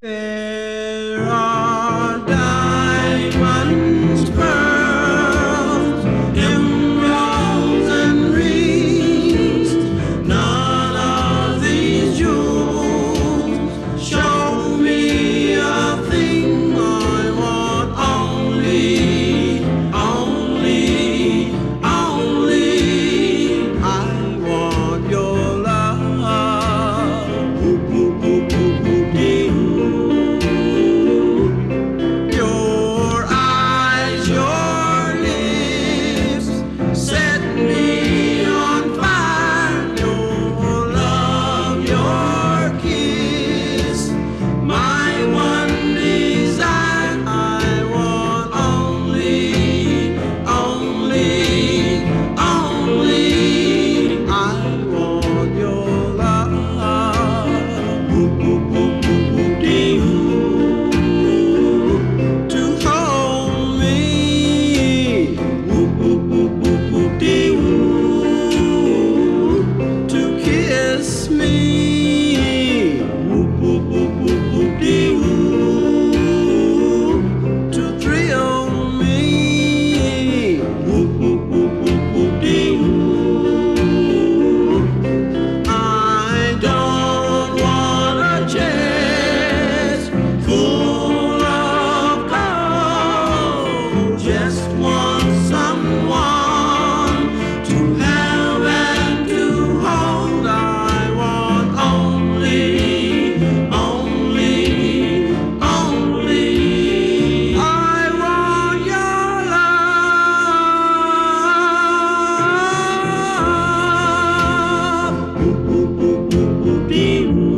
There are me. you.